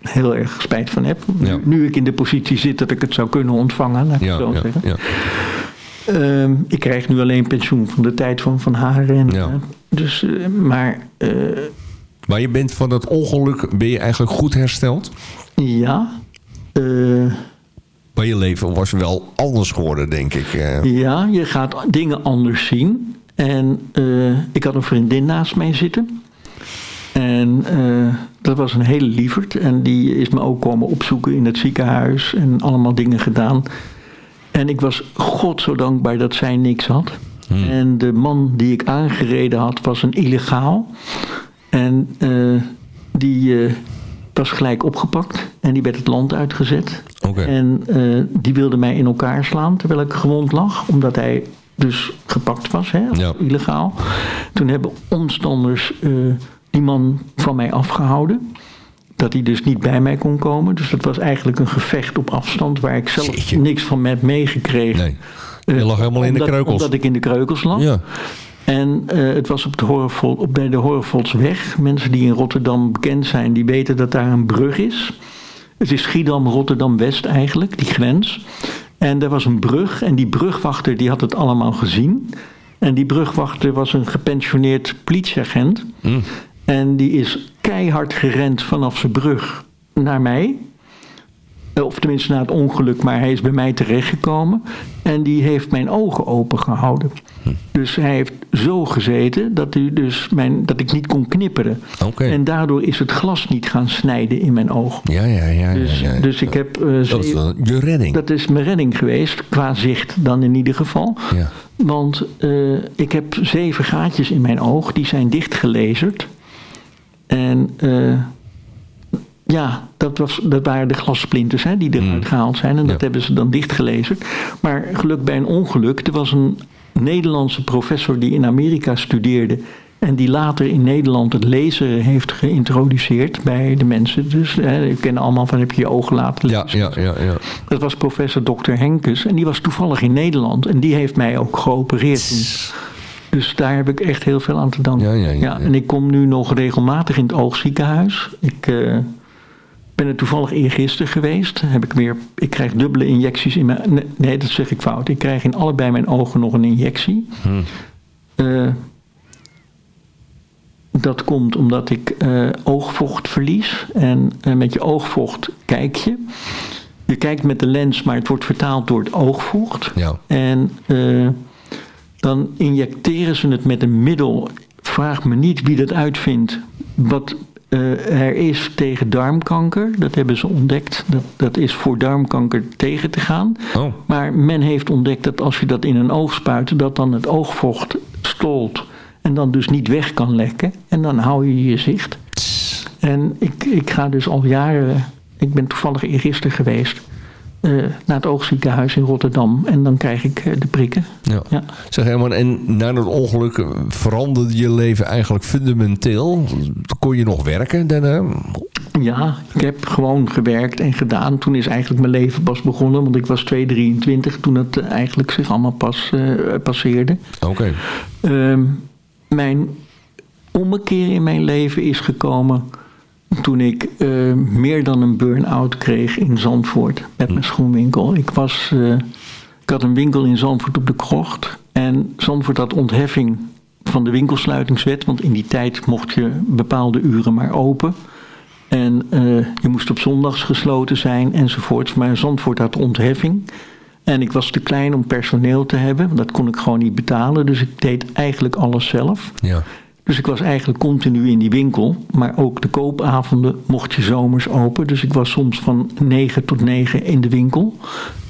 heel erg spijt van heb.
Ja.
Nu ik in de positie zit dat ik het zou kunnen ontvangen, laat ik
ja,
zo
ja,
zeggen.
ja.
Uh, ik krijg nu alleen pensioen van de tijd van Van Haren. En,
Ja.
dus, uh, maar
Maar je bent van dat ongeluk, ben je eigenlijk goed hersteld?
ja.
Maar je leven was wel anders geworden, denk ik. eh.
Ja, je gaat dingen anders zien. En uh, ik had een vriendin naast mij zitten. En uh, dat was een hele lieverd. En die is me ook komen opzoeken in het ziekenhuis. En allemaal dingen gedaan. En ik was god zo dankbaar dat zij niks had.
Hmm.
En de man die ik aangereden had was een illegaal. En uh, die was gelijk opgepakt. En die werd het land uitgezet.
Oké.
En uh, die wilde mij in elkaar slaan terwijl ik gewond lag. Omdat hij dus gepakt was, hè,
Ja.
illegaal. Toen hebben omstanders uh, die man van mij afgehouden. Dat hij dus niet bij mij kon komen. Dus dat was eigenlijk een gevecht op afstand... waar ik zelf
Jeetje.
niks van heb meegekregen.
Nee. Je lag helemaal in de kreukels.
Omdat ik in de kreukels lag.
Ja.
En uh, het was op de Horrevol, op, bij de Horrevolsweg. Mensen die in Rotterdam bekend zijn, die weten dat daar een brug is. Het is Schiedam-Rotterdam-West eigenlijk, die grens. En er was een brug en die brugwachter die had het allemaal gezien. En die brugwachter was een gepensioneerd politieagent.
Mm.
En die is keihard gerend vanaf zijn brug naar mij. Of tenminste na het ongeluk, maar hij is bij mij terechtgekomen. En die heeft mijn ogen open gehouden.
Hm.
Dus hij heeft zo gezeten dat, u dus mijn, dat ik niet kon knipperen.
Oké.
En daardoor is het glas niet gaan snijden in mijn oog.
Ja, ja, ja.
Dus,
ja, ja.
dus ik heb... Uh,
Dat is wel je redding.
dat is mijn redding geweest, qua zicht dan in ieder geval.
Ja.
Want uh, ik heb zeven gaatjes in mijn oog, die zijn dichtgelezerd. En uh, ja, dat, was, dat waren de glassplinters hè, die eruit
Mm.
gehaald zijn. En dat
Ja.
hebben ze dan dichtgelezerd. Maar geluk bij een ongeluk, er was een Nederlandse professor die in Amerika studeerde. En die later in Nederland het lezen heeft geïntroduceerd bij de mensen. Dus hè, je kennen allemaal van heb je je ogen laten
Ja,
lezen.
ja, ja, ja.
Dat was professor Dr. Henkes. En die was toevallig in Nederland. En die heeft mij ook geopereerd. toen. Dus daar heb ik echt heel veel aan te danken.
Ja, ja, ja, ja.
en ik kom nu nog regelmatig in het oogziekenhuis. Ik uh, ben er toevallig eergisteren geweest. Heb ik, weer, ik krijg dubbele injecties in mijn... Nee, dat zeg ik fout. Ik krijg in allebei mijn ogen nog een injectie.
Hm.
Uh, dat komt omdat ik uh, oogvocht verlies. En uh, met je oogvocht kijk je. Je kijkt met de lens, maar het wordt vertaald door het oogvocht.
Ja.
En dan injecteren ze het met een middel. Vraag me niet wie dat uitvindt. Wat er is tegen darmkanker. Dat hebben ze ontdekt. Dat, dat is voor darmkanker tegen te gaan.
Oh.
Maar men heeft ontdekt dat als je dat in een oog spuit, dat dan het oogvocht stolt. En dan dus niet weg kan lekken. En dan hou je je zicht. En ik, ik ga dus al jaren. Ik ben toevallig eergisteren geweest. Uh, naar het oogziekenhuis in Rotterdam. En dan krijg ik uh, de prikken.
Ja.
Ja.
Zeg Herman, en na dat ongeluk veranderde je leven eigenlijk fundamenteel? Kon je nog werken daarna?
Ja, ik heb gewoon gewerkt en gedaan. Toen is eigenlijk mijn leven pas begonnen. Want ik was 223 toen het eigenlijk zich allemaal pas uh, passeerde.
Oké.
Okay. mijn ommekeer in mijn leven is gekomen toen ik uh, meer dan een burn-out kreeg in Zandvoort met mijn schoenwinkel. Ik, was, uh, ik had een winkel in Zandvoort op de krocht. En Zandvoort had ontheffing van de winkelsluitingswet. Want in die tijd mocht je bepaalde uren maar open. En uh, je moest op zondags gesloten zijn enzovoorts. Maar Zandvoort had ontheffing. En ik was te klein om personeel te hebben. Dat kon ik gewoon niet betalen. Dus ik deed eigenlijk alles zelf.
Ja.
Dus ik was eigenlijk continu in die winkel. Maar ook de koopavonden mocht je zomers open. Dus ik was soms van 9 tot 9 in de winkel.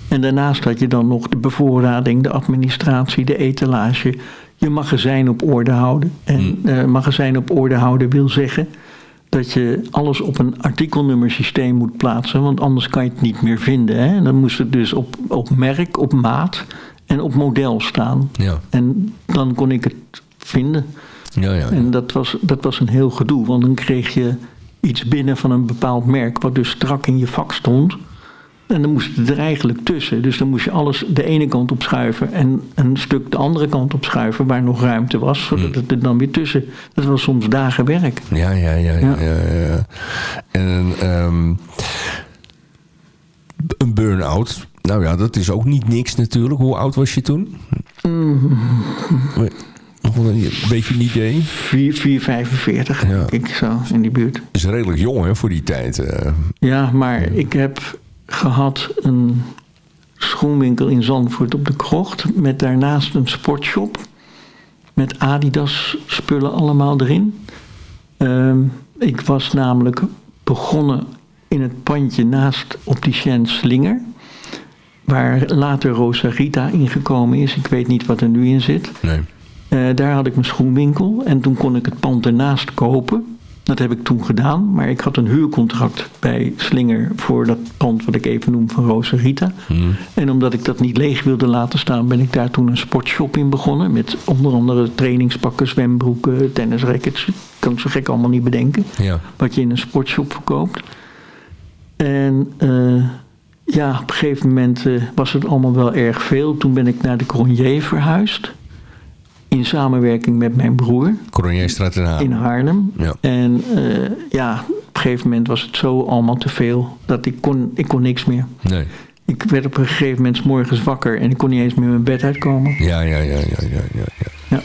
En daarnaast had je dan nog de bevoorrading, de administratie, de etalage. Je magazijn op orde houden. En uh, magazijn op orde houden wil zeggen dat je alles op een artikelnummersysteem moet plaatsen. Want anders kan je het niet meer vinden. Hè? Dan moest het dus op, op merk, op maat en op model staan.
Ja.
En dan kon ik het vinden.
Ja, ja, ja.
En dat was, dat was een heel gedoe, want dan kreeg je iets binnen van een bepaald merk, wat dus strak in je vak stond. En dan moest het er eigenlijk tussen. Dus dan moest je alles de ene kant op schuiven en een stuk de andere kant op schuiven waar nog ruimte was, zodat het er dan weer tussen. Dat was soms dagen werk.
Ja, ja, ja. ja. ja. ja en um, een burn-out. Nou ja, dat is ook niet niks natuurlijk. Hoe oud was je toen?
Mm.
Een beetje een idee?
4, 4 45, ja. denk ik zo, in die buurt. Dat
is redelijk jong hè, voor die tijd. Uh,
ja, maar ja. ik heb gehad een schoenwinkel in Zandvoort op de krocht. Met daarnaast een sportshop. Met Adidas spullen allemaal erin. Uh, ik was namelijk begonnen in het pandje naast opticien Slinger. Waar later Rosarita ingekomen is. Ik weet niet wat er nu in zit.
Nee.
Uh, daar had ik mijn schoenwinkel en toen kon ik het pand ernaast kopen. Dat heb ik toen gedaan, maar ik had een huurcontract bij Slinger voor dat pand wat ik even noem van Rosarita.
Mm.
En omdat ik dat niet leeg wilde laten staan, ben ik daar toen een sportshop in begonnen. Met onder andere trainingspakken, zwembroeken, tennisrackets. Ik kan het zo gek allemaal niet bedenken.
Ja.
Wat je in een sportshop verkoopt. En uh, ja, op een gegeven moment uh, was het allemaal wel erg veel. Toen ben ik naar de Cronje verhuisd in samenwerking met mijn broer.
Coronierstraat in Haarlem.
In Haarlem.
Ja.
En uh, ja, op een gegeven moment was het zo allemaal te veel dat ik kon, ik kon niks meer.
Nee.
Ik werd op een gegeven moment 's morgens wakker en ik kon niet eens meer mijn bed uitkomen.
Ja, ja, ja, ja, ja, ja. ja.
ja.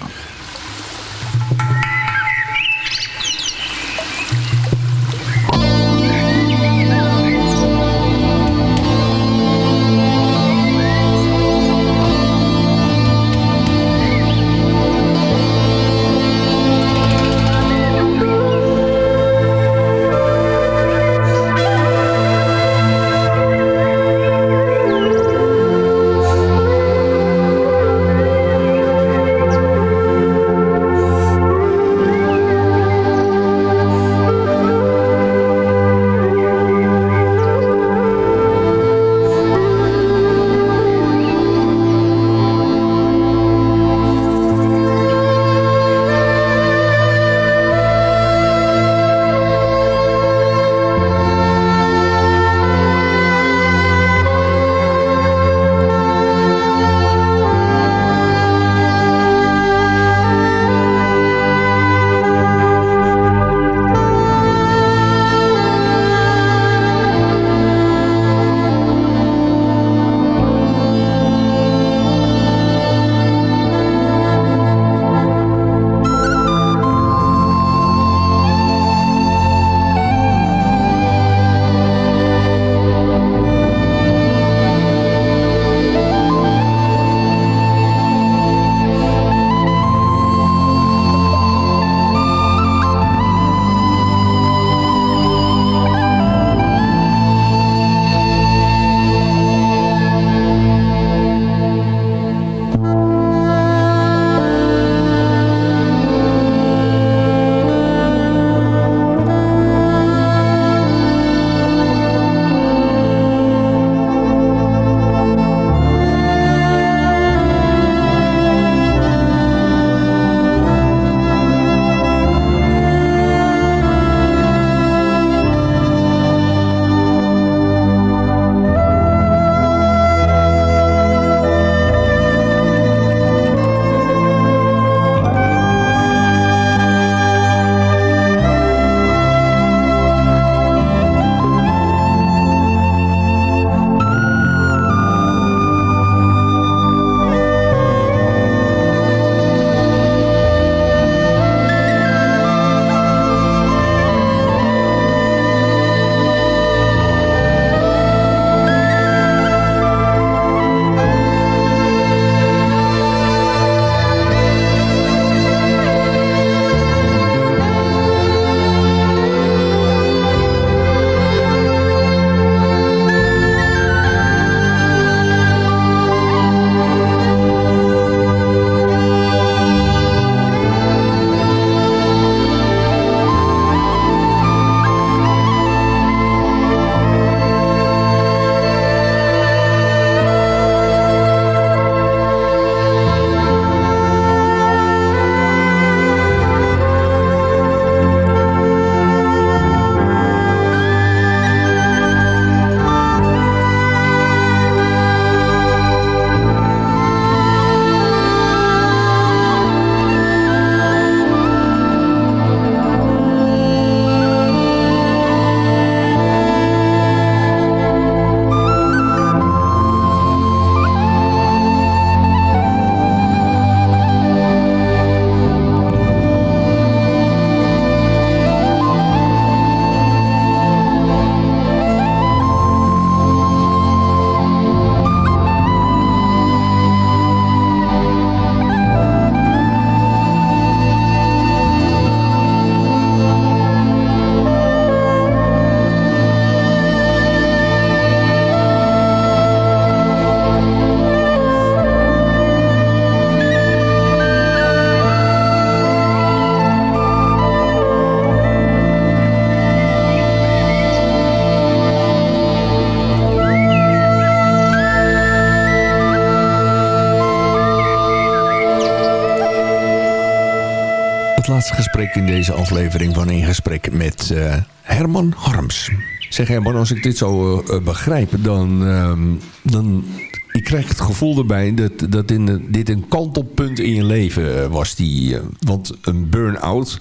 Laatste gesprek in deze aflevering van In Gesprek met uh, Herman Harms. Zeg Herman, als ik dit zo uh, begrijp, dan, uh, dan ik krijg het gevoel erbij dat, dat in dit een kantelpunt in je leven was. Die, want een burn-out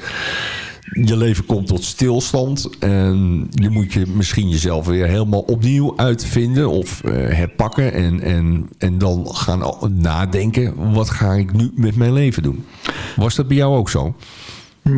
je leven komt tot stilstand. En je moet je misschien jezelf weer helemaal opnieuw uitvinden of herpakken. En, en, en dan gaan nadenken, wat ga ik nu met mijn leven doen? Was dat bij jou ook zo?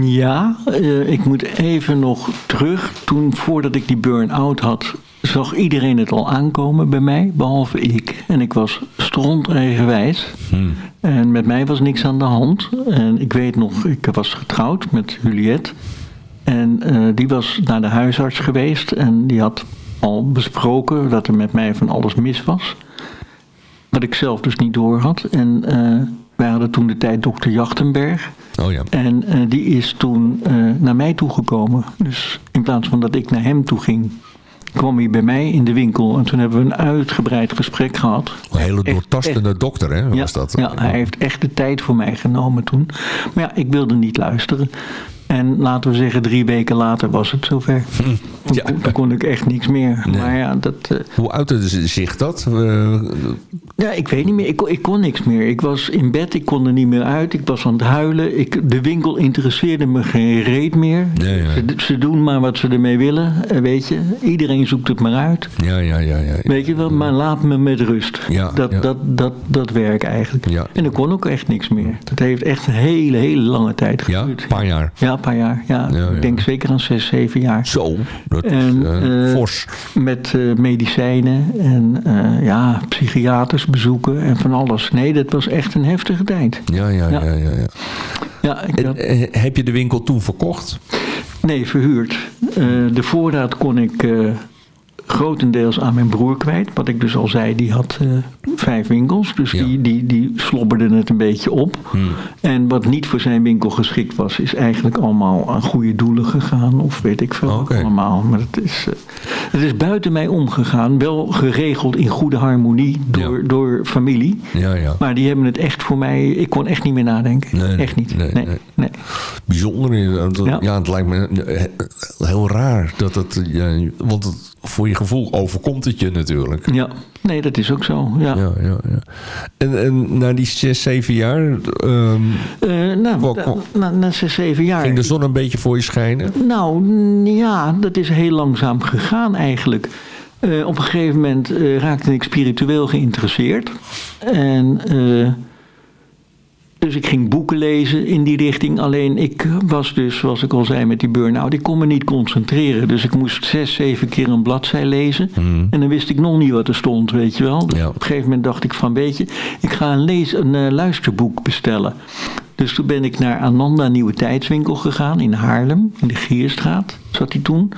Ja, uh, ik moet even nog terug. Toen, voordat ik die burn-out had, zag iedereen het al aankomen bij mij, behalve ik. En ik was stronderenwijs. Hmm. En met mij was niks aan de hand. En ik weet nog, ik was getrouwd met Juliette. En uh, die was naar de huisarts geweest en die had al besproken dat er met mij van alles mis was. Wat ik zelf dus niet door had. En uh, wij hadden toen de tijd dokter Jachtenberg.
Oh ja.
En uh, die is toen naar mij toegekomen. Dus in plaats van dat ik naar hem toe ging, kwam hij bij mij in de winkel. En toen hebben we een uitgebreid gesprek gehad.
Een hele doortastende echt, dokter, hè? Was
ja,
dat?
ja, hij heeft echt de tijd voor mij genomen toen. Maar ja, ik wilde niet luisteren. En laten we zeggen, drie weken later was het zover. Ja. Toen kon ik echt niks meer. Nee. Maar ja, dat, uh,
Hoe uitte zich dat? Uh,
ja, ik weet niet meer. Ik, ik, kon niks meer. Ik was in bed, ik kon er niet meer uit. Ik was aan het huilen. Ik, de winkel interesseerde me geen reet meer.
Ja, ja.
Ze, ze, doen maar wat ze ermee willen, weet je. Iedereen zoekt het maar uit.
Ja, ja, ja. ja,
weet je wel, maar laat me met rust. dat, Dat, dat, dat werk eigenlijk. En ik kon ook echt niks meer. Dat heeft echt een hele, hele lange tijd geduurd.
Ja, een paar jaar.
Ja, paar jaar. Ja, ik denk zeker aan zes, zeven jaar.
Zo, dat
en,
is uh, fors.
Met uh, medicijnen en uh, ja, psychiaters bezoeken en van alles. Nee, dat was echt een heftige tijd.
Ja, ja, ja. ja, ja, ja.
ja ik had...
Heb je de winkel toen verkocht?
Nee, verhuurd. de voorraad kon ik grotendeels aan mijn broer kwijt. Wat ik dus al zei, die had uh, vijf winkels. Dus ja. die, die, die slobberde het een beetje op.
Hmm.
En wat niet voor zijn winkel geschikt was, is eigenlijk allemaal aan goede doelen gegaan. Of weet ik veel
okay.
allemaal. Maar het is, uh, het is buiten mij omgegaan. Wel geregeld in goede harmonie door,
Ja.
door familie.
Ja, ja.
Maar die hebben het echt voor mij... Ik kon echt niet meer nadenken.
Nee,
echt niet.
nee,
Nee,
nee.
nee.
Bijzonder. Ja.
Ja.
ja, het lijkt me eh, heel raar. Dat het, ja, want het, voor je gevoel overkomt het je natuurlijk.
Ja, nee, dat is ook zo. Ja.
Ja, ja, ja. En, en na die zes, zeven jaar... ehm,
Eh, nou, na, zes, zeven jaar...
ging de zon een beetje voor je schijnen?
Nou, ja, dat is heel langzaam gegaan eigenlijk. Eh, op een gegeven moment eh, raakte ik spiritueel geïnteresseerd. En dus ik ging boeken lezen in die richting. Alleen ik was dus, zoals ik al zei met die burn-out, ik kon me niet concentreren. Dus ik moest zes, zeven keer een bladzij lezen.
Mhm.
En dan wist ik nog niet wat er stond, weet je wel. Dus
Ja.
Op een gegeven moment dacht ik van, weet je, ik ga een, lees, een eh, luisterboek bestellen. Dus toen ben ik naar Ananda Nieuwe Tijdswinkel gegaan in Haarlem, in de Gierstraat zat hij toen.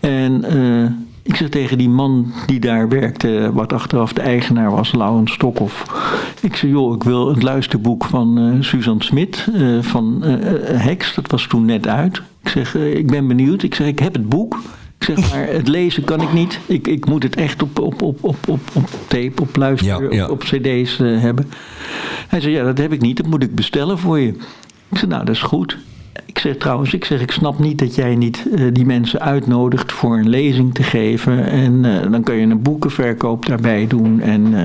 En eh, ik zeg tegen die man die daar werkte, wat achteraf de eigenaar was, Laurens Stokhoff. Ik zei, joh, ik wil het luisterboek van eh Suzanne Smit, eh, van eh, Heks, dat was toen net uit. Ik zeg, ik ben benieuwd. Ik zeg, ik heb het boek. Ik zeg, maar het lezen kan ik niet. Ik, ik moet het echt op, op, op, op, op, op tape, op luister,
Ja, ja.
Op, op cd's hebben. Hij zei, ja, dat heb ik niet. Dat moet ik bestellen voor je. Ik zei, nou, dat is goed. Zeg trouwens, ik zeg, ik snap niet dat jij niet eh, die mensen uitnodigt voor een lezing te geven. En eh, dan kun je een boekenverkoop daarbij doen. En eh,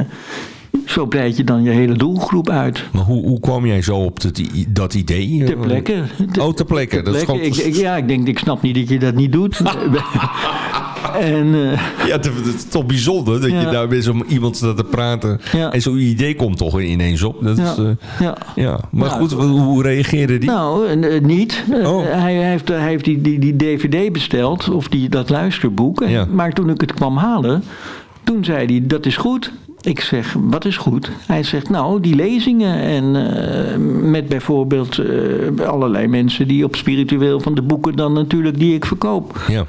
zo breid je dan je hele doelgroep uit.
Maar hoe, hoe kwam jij zo op dat, idee?
Ter plekke.
Oh, ter plekke. Dat is gewoon...
Ik, ik- ja, ik denk, ik snap niet dat je dat niet doet. en eh,
Ja, het het is toch bijzonder dat je daar met om iemand staat te praten.
Ja.
En zo'n idee komt toch ineens op. Dat
ja,
is, eh,
ja.
ja. Maar goed, hoe reageerde die?
Nou, eh, niet.
Oh.
hij, heeft, hij heeft die, die, die DVD besteld, of die, dat luisterboek. En-
Ja.
Maar toen ik het kwam halen, toen zei hij, dat is goed. Ik zeg, wat is goed? Hij zegt, nou, die lezingen en met bijvoorbeeld allerlei mensen die op spiritueel van de boeken dan natuurlijk die ik verkoop.
Ja.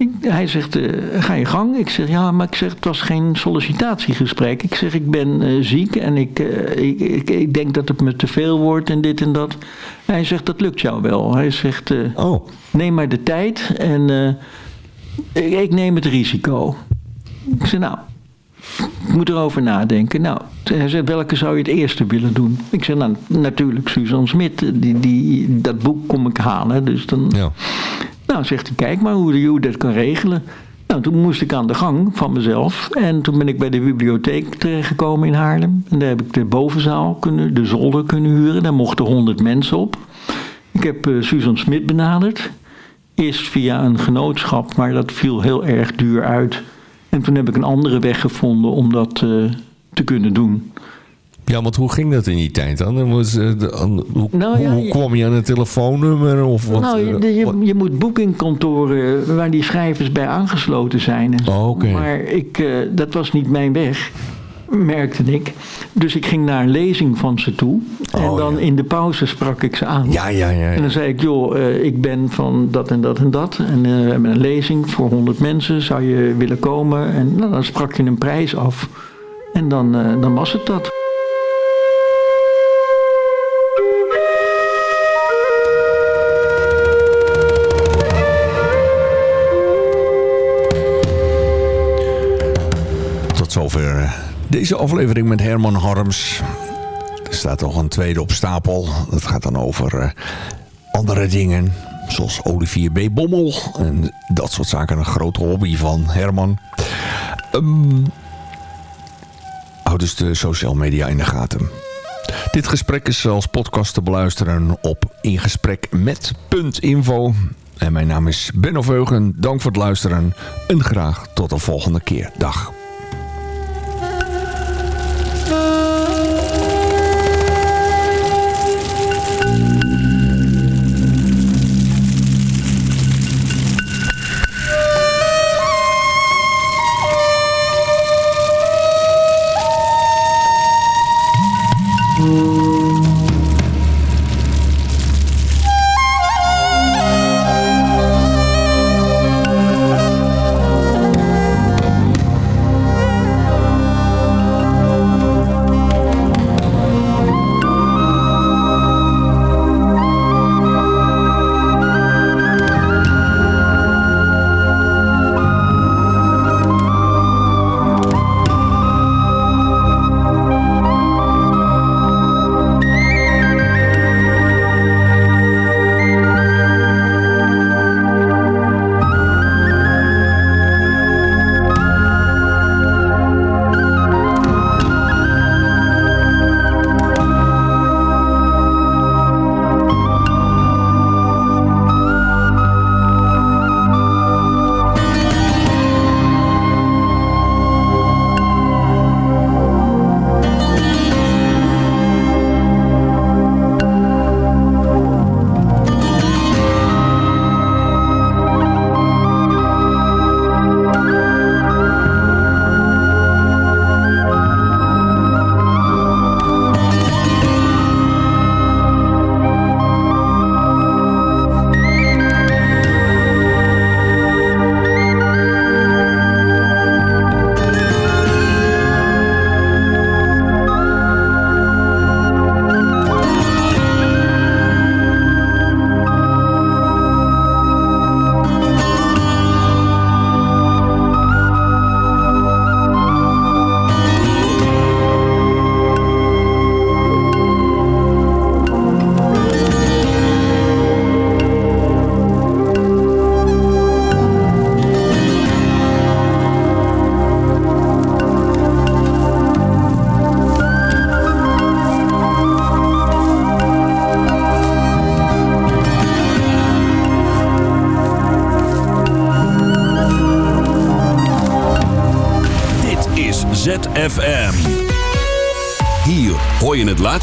Ik- hij zegt, eh, ga je gang. Ik zeg, ja, maar ik zeg, het was geen sollicitatiegesprek. Ik zeg, ik ben eh, ziek en ik, eh, ik, ik, ik denk dat het me te veel wordt en dit en dat. Hij zegt, dat lukt jou wel. Hij zegt,
Oh,
neem maar de tijd en ik, ik neem het risico. Ik zeg, nou, ik moet erover nadenken. Nou, hij zei, welke zou je het eerste willen doen? Ik zei, nou, natuurlijk Suzanne Smit. Die, die, dat boek kom ik halen. Dus dan...
Ja.
Nou, zegt hij, kijk maar hoe je dat kan regelen. Nou, toen moest ik aan de gang van mezelf. En toen ben ik bij de bibliotheek terechtgekomen in Haarlem. En daar heb ik de bovenzaal kunnen, de zolder kunnen huren. Daar mochten honderd mensen op. Ik heb uh, Susan Smit benaderd. Eerst via een genootschap, maar dat viel heel erg duur uit. En toen heb ik een andere weg gevonden om dat uh, te kunnen doen.
Ja, want hoe ging dat in die tijd dan? Was, uh, de, hoe, nou, ja, hoe, kwam je aan een telefoonnummer? Of wat,
nou, je, je, je moet boekingkantoren waar die schrijvers bij aangesloten zijn.
Oh, okay.
Maar ik, uh, dat was niet mijn weg, merkte ik. Dus ik ging naar een lezing van ze toe. En
Oh,
dan
ja.
in de pauze sprak ik ze aan.
Ja, ja, ja. ja.
En dan zei ik, joh, uh, ik ben van dat en dat en dat. En uh, we hebben een lezing voor 100 mensen. Zou je willen komen? En nou, dan sprak je een prijs af. En dan, uh, dan was het dat.
Deze aflevering met Herman Harms. Er staat nog een tweede op stapel. Dat gaat dan over uh, andere dingen. Zoals Olivier B. Bommel. En dat soort zaken. Een grote hobby van Herman. Um, hou dus de social media in de gaten. Dit gesprek is als podcast te beluisteren op ingesprek.info. En mijn naam is Benno Veugen. Dank voor het luisteren. En graag tot de volgende keer. Dag.